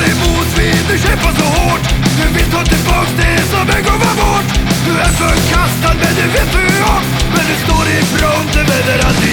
kämpar emot. Vind, du kämpar så hårt. Du vill ta tillbaks det som en gång var vårt Du är förkastad men det vet du om Men du står i fronten, men är aldrig